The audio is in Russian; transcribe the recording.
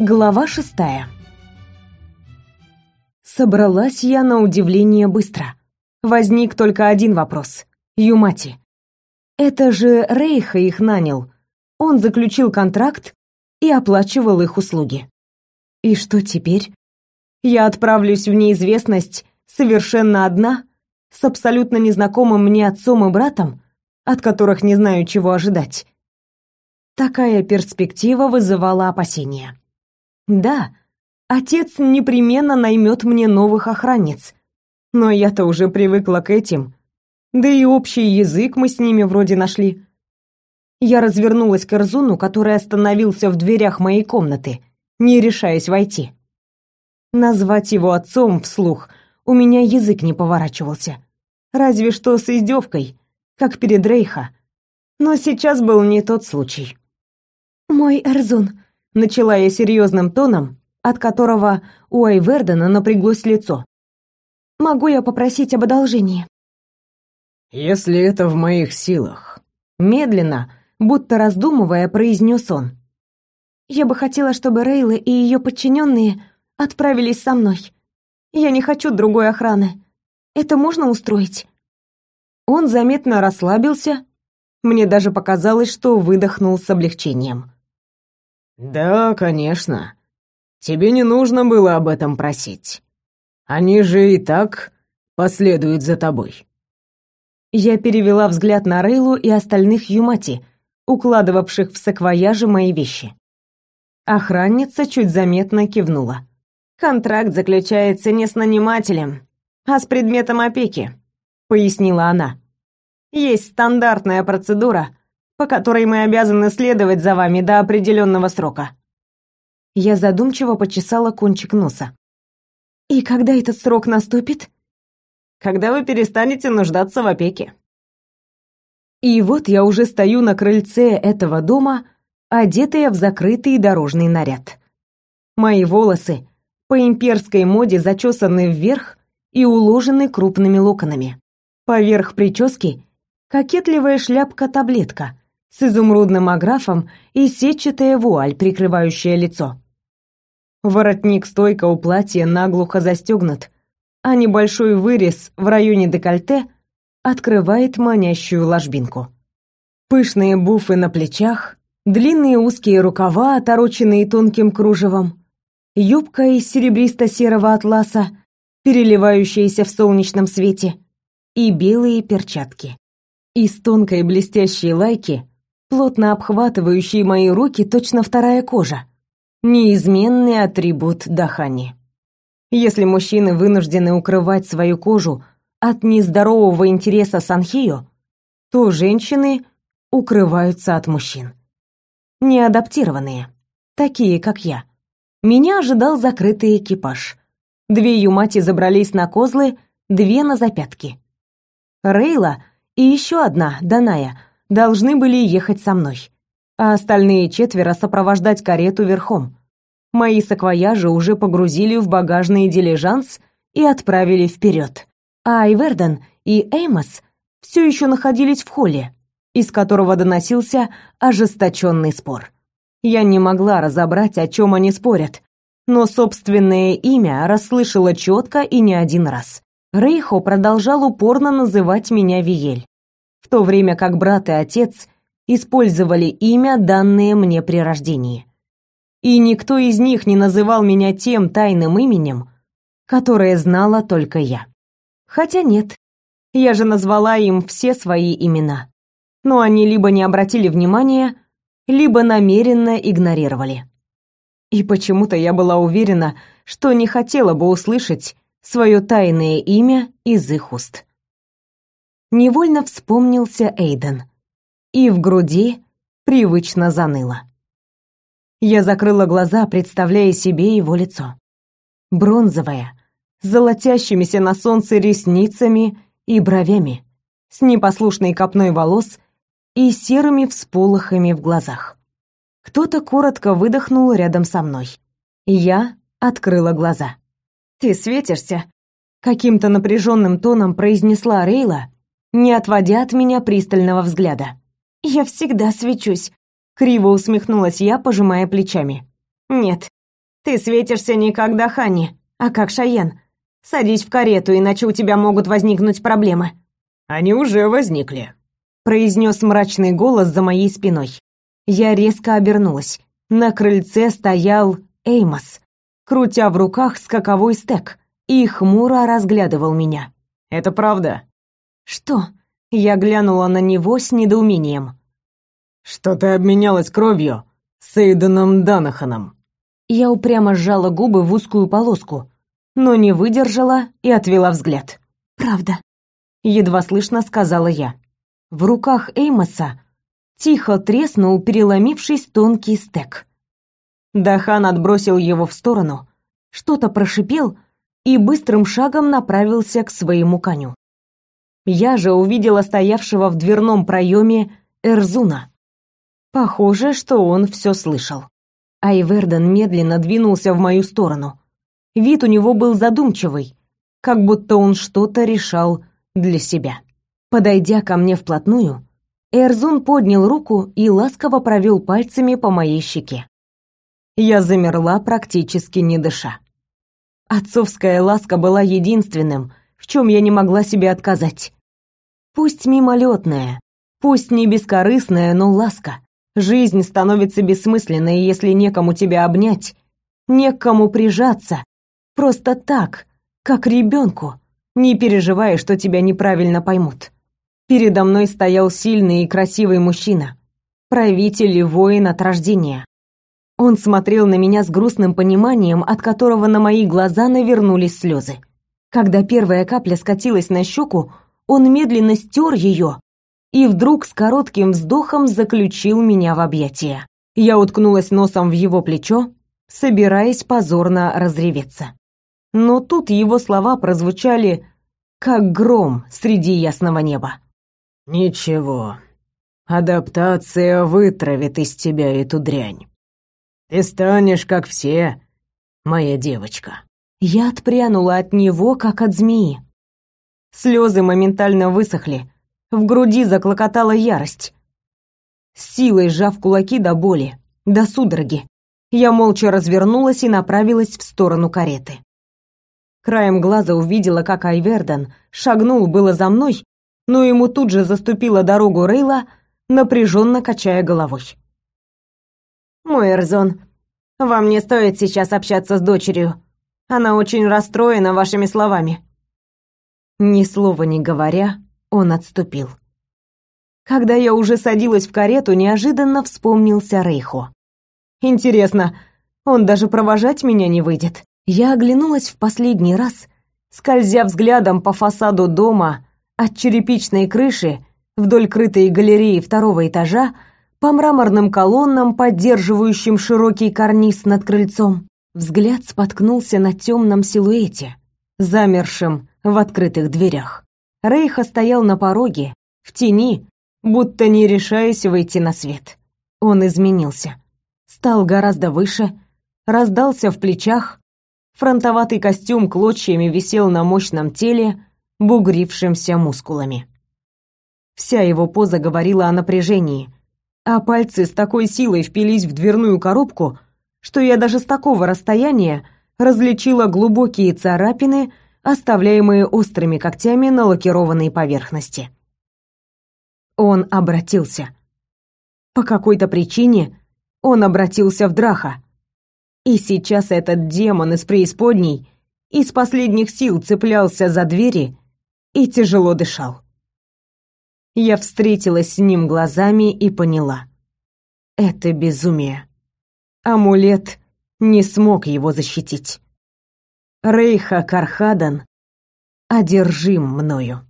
Глава шестая. Собралась я на удивление быстро. Возник только один вопрос. Юмати. Это же Рейха их нанял. Он заключил контракт и оплачивал их услуги. И что теперь? Я отправлюсь в неизвестность совершенно одна, с абсолютно незнакомым мне отцом и братом, от которых не знаю, чего ожидать. Такая перспектива вызывала опасения. Да, отец непременно наймет мне новых охранниц. Но я-то уже привыкла к этим. Да и общий язык мы с ними вроде нашли. Я развернулась к Эрзуну, который остановился в дверях моей комнаты, не решаясь войти. Назвать его отцом вслух у меня язык не поворачивался. Разве что с издевкой, как перед Рейха. Но сейчас был не тот случай. «Мой Эрзун», начала я серьезным тоном, от которого у Айвердена напряглось лицо. Могу я попросить об одолжении? Если это в моих силах, медленно, будто раздумывая, произнес он. Я бы хотела, чтобы Рейла и ее подчиненные отправились со мной. Я не хочу другой охраны. Это можно устроить? Он заметно расслабился. Мне даже показалось, что выдохнул с облегчением. «Да, конечно. Тебе не нужно было об этом просить. Они же и так последуют за тобой». Я перевела взгляд на Рейлу и остальных Юмати, укладывавших в саквояжи мои вещи. Охранница чуть заметно кивнула. «Контракт заключается не с нанимателем, а с предметом опеки», — пояснила она. «Есть стандартная процедура, по которой мы обязаны следовать за вами до определенного срока. Я задумчиво почесала кончик носа. И когда этот срок наступит? Когда вы перестанете нуждаться в опеке. И вот я уже стою на крыльце этого дома, одетая в закрытый дорожный наряд. Мои волосы по имперской моде зачесаны вверх и уложены крупными локонами. Поверх прически кокетливая шляпка-таблетка, с изумрудным аграфом и сетчатая вуаль, прикрывающая лицо. Воротник стойка у платья наглухо застегнут, а небольшой вырез в районе декольте открывает манящую ложбинку. Пышные буфы на плечах, длинные узкие рукава, отороченные тонким кружевом, юбка из серебристо-серого атласа, переливающаяся в солнечном свете, и белые перчатки. Из тонкой блестящей лайки плотно обхватывающий мои руки точно вторая кожа. Неизменный атрибут Дахани. Если мужчины вынуждены укрывать свою кожу от нездорового интереса Санхио, то женщины укрываются от мужчин. Неадаптированные, такие как я. Меня ожидал закрытый экипаж. Две юмати забрались на козлы, две на запятки. Рейла и еще одна, Даная, должны были ехать со мной, а остальные четверо сопровождать карету верхом. Мои саквояжи уже погрузили в багажный дилижанс и отправили вперед. А Айверден и Эймос все еще находились в холле, из которого доносился ожесточенный спор. Я не могла разобрать, о чем они спорят, но собственное имя расслышала четко и не один раз. Рейхо продолжал упорно называть меня Виель то время как брат и отец использовали имя, данное мне при рождении. И никто из них не называл меня тем тайным именем, которое знала только я. Хотя нет, я же назвала им все свои имена. Но они либо не обратили внимания, либо намеренно игнорировали. И почему-то я была уверена, что не хотела бы услышать свое тайное имя из их уст невольно вспомнился Эйден. И в груди привычно заныло. Я закрыла глаза, представляя себе его лицо. Бронзовое, с золотящимися на солнце ресницами и бровями, с непослушной копной волос и серыми всполохами в глазах. Кто-то коротко выдохнул рядом со мной. Я открыла глаза. «Ты светишься?» Каким-то напряженным тоном произнесла Рейла, не отводя от меня пристального взгляда. «Я всегда свечусь», — криво усмехнулась я, пожимая плечами. «Нет, Ты светишься не как Дахани, а как Шаен. Садись в карету, иначе у тебя могут возникнуть проблемы». «Они уже возникли», — произнес мрачный голос за моей спиной. Я резко обернулась. На крыльце стоял Эймос, крутя в руках скаковой стек, и хмуро разглядывал меня. «Это правда?» «Что?» Я глянула на него с недоумением. «Что ты обменялась кровью с Эйденом Данаханом?» Я упрямо сжала губы в узкую полоску, но не выдержала и отвела взгляд. «Правда», — едва слышно сказала я. В руках Эймоса тихо треснул, переломившись тонкий стек. Дахан отбросил его в сторону, что-то прошипел и быстрым шагом направился к своему коню. Я же увидела стоявшего в дверном проеме Эрзуна. Похоже, что он все слышал. Айверден медленно двинулся в мою сторону. Вид у него был задумчивый, как будто он что-то решал для себя. Подойдя ко мне вплотную, Эрзун поднял руку и ласково провел пальцами по моей щеке. Я замерла, практически не дыша. Отцовская ласка была единственным, в чем я не могла себе отказать. Пусть мимолетная, пусть не бескорыстная, но ласка. Жизнь становится бессмысленной, если некому тебя обнять, некому прижаться. Просто так, как ребенку, не переживая, что тебя неправильно поймут. Передо мной стоял сильный и красивый мужчина, правитель и воин от рождения. Он смотрел на меня с грустным пониманием, от которого на мои глаза навернулись слезы. Когда первая капля скатилась на щеку, он медленно стер ее и вдруг с коротким вздохом заключил меня в объятия. Я уткнулась носом в его плечо, собираясь позорно разреветься. Но тут его слова прозвучали как гром среди ясного неба. «Ничего. Адаптация вытравит из тебя эту дрянь. Ты станешь как все, моя девочка». Я отпрянула от него, как от змеи. Слезы моментально высохли, в груди заклокотала ярость. С силой сжав кулаки до боли, до судороги, я молча развернулась и направилась в сторону кареты. Краем глаза увидела, как Айверден шагнул было за мной, но ему тут же заступила дорогу Рейла, напряженно качая головой. «Мой Эрзон, вам не стоит сейчас общаться с дочерью. Она очень расстроена вашими словами». Ни слова не говоря, он отступил. Когда я уже садилась в карету, неожиданно вспомнился Рейхо. Интересно, он даже провожать меня не выйдет. Я оглянулась в последний раз, скользя взглядом по фасаду дома от черепичной крыши вдоль крытой галереи второго этажа по мраморным колоннам, поддерживающим широкий карниз над крыльцом. Взгляд споткнулся на темном силуэте, замершем в открытых дверях. Рейха стоял на пороге, в тени, будто не решаясь выйти на свет. Он изменился. Стал гораздо выше, раздался в плечах, фронтоватый костюм клочьями висел на мощном теле, бугрившимся мускулами. Вся его поза говорила о напряжении, а пальцы с такой силой впились в дверную коробку, что я даже с такого расстояния различила глубокие царапины, оставляемые острыми когтями на лакированной поверхности. Он обратился. По какой-то причине он обратился в Драха. И сейчас этот демон из преисподней из последних сил цеплялся за двери и тяжело дышал. Я встретилась с ним глазами и поняла. Это безумие. Амулет не смог его защитить. Рейха Кархадан одержим мною.